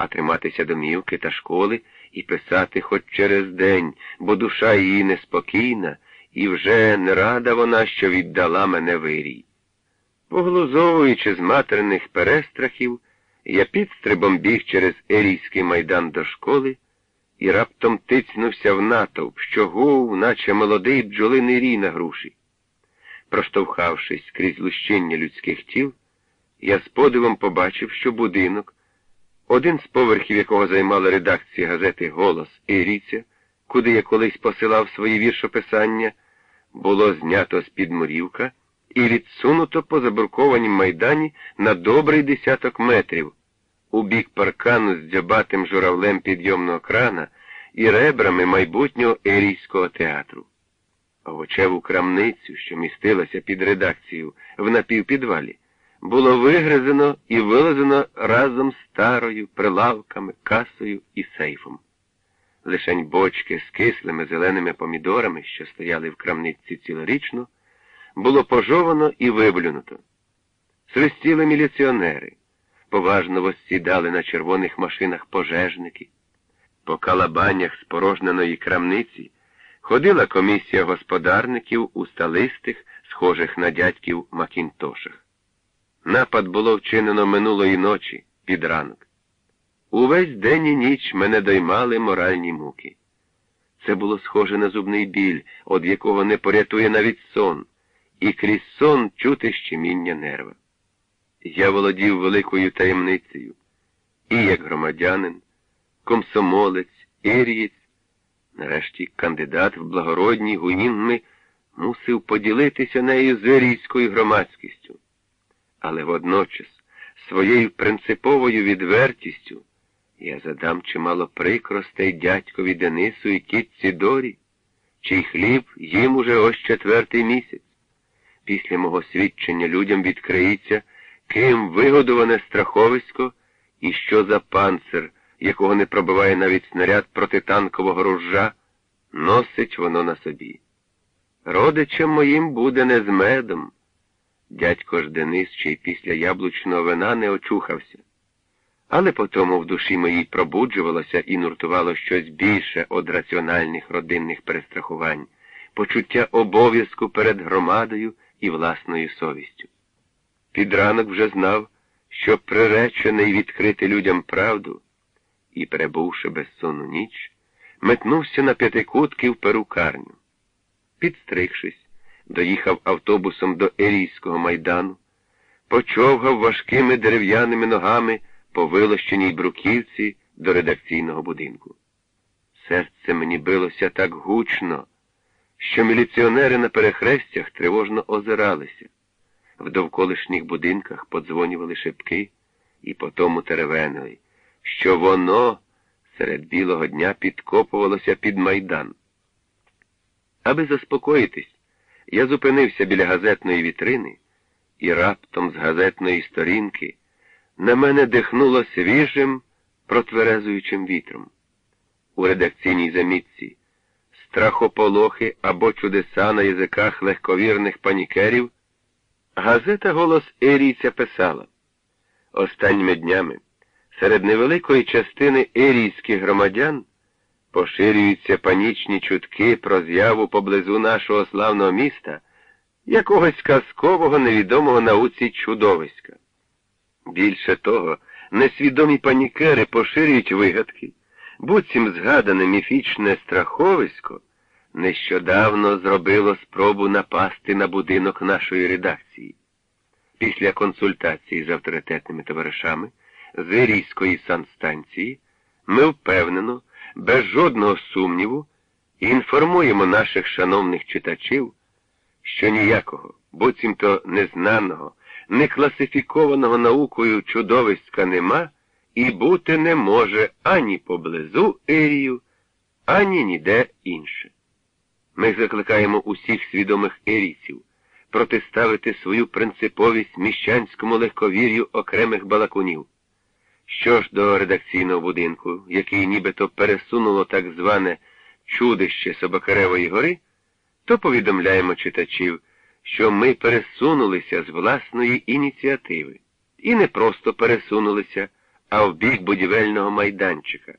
а триматися домівки та школи і писати хоч через день, бо душа її неспокійна, і вже не рада вона, що віддала мене вирій. Поглузовуючи з материних перестрахів, я підстрибом біг через Ерійський майдан до школи і раптом тицнувся в натовп, що гув, наче молодий бджолиний рій на груші. Проштовхавшись крізь лущення людських тіл, я з подивом побачив, що будинок, один з поверхів якого займала редакція газети Голос Еріця, куди я колись посилав свої віршописання, було знято з під мурівка і відсунуто по забуркованім майдані на добрий десяток метрів, у бік паркану з дзьобатим журавлем підйомного крана і ребрами майбутнього ерійського театру. Овочеву крамницю, що містилася під редакцією в напівпідвалі, було вигризено і вилазено разом з старою, прилавками, касою і сейфом. Лишень бочки з кислими зеленими помідорами, що стояли в крамниці цілорічно, було пожовано і виблюнуто. Свистіли міліціонери, поважно воссідали на червоних машинах пожежники. По калабанях спорожненої крамниці ходила комісія господарників у сталистих, схожих на дядьків Макінтошах. Напад було вчинено минулої ночі під ранок. Увесь день і ніч мене доймали моральні муки. Це було схоже на зубний біль, від якого не порятує навіть сон, і крізь сон чути щеміння нерва. Я володів великою таємницею, і як громадянин, комсомолець, ірієць, нарешті кандидат в благородні гуїнми мусив поділитися нею з ірійською громадськістю. Але водночас своєю принциповою відвертістю я задам чимало прикростей дядькові Денису і тітці Дорі, чий хліб їм уже ось четвертий місяць. Після мого свідчення людям відкриється, ким вигодоване страховисько і що за панцир, якого не пробиває навіть снаряд протитанкового ружжа, носить воно на собі. Родичем моїм буде не з медом. Дядько ж Денис, чий після яблучного вина не очухався. Але потому в душі моїй пробуджувалося і нуртувало щось більше од раціональних родинних перестрахувань, почуття обов'язку перед громадою і власною совістю. Під ранок вже знав, що приречений відкрити людям правду, і, перебувши безсонну ніч, метнувся на п'ятикутки в перукарню. Підстригшись, доїхав автобусом до Ерійського майдану, почовгав важкими дерев'яними ногами по вилощеній бруківці до редакційного будинку. Серце мені билося так гучно, що міліціонери на перехрестях тривожно озиралися. В довколишніх будинках подзвонювали шибки і потому теревенили, що воно серед білого дня підкопувалося під майдан. Аби заспокоїтись, я зупинився біля газетної вітрини, і раптом з газетної сторінки на мене дихнуло свіжим, протверезуючим вітром. У редакційній замітці страхополохи або чудеса на язиках легковірних панікерів, газета Голос Ерійця писала останніми днями серед невеликої частини ерійських громадян поширюються панічні чутки про з'яву поблизу нашого славного міста якогось казкового невідомого науці чудовиська. Більше того, несвідомі панікери поширюють вигадки, буцім згадане міфічне страховисько нещодавно зробило спробу напасти на будинок нашої редакції. Після консультації з авторитетними товаришами з Ірійської санстанції ми впевнено, без жодного сумніву, інформуємо наших шановних читачів, що ніякого, буцімто незнаного, некласифікованого наукою чудовиська нема і бути не може ані поблизу Ерію, ані ніде інше. Ми закликаємо усіх свідомих ерійців протиставити свою принциповість міщанському легковір'ю окремих балакунів. Що ж до редакційного будинку, який нібито пересунуло так зване чудище Собакаревої гори, то повідомляємо читачів, що ми пересунулися з власної ініціативи. І не просто пересунулися, а в бік будівельного майданчика.